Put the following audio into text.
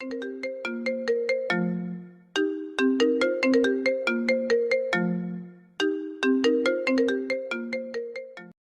Thank you.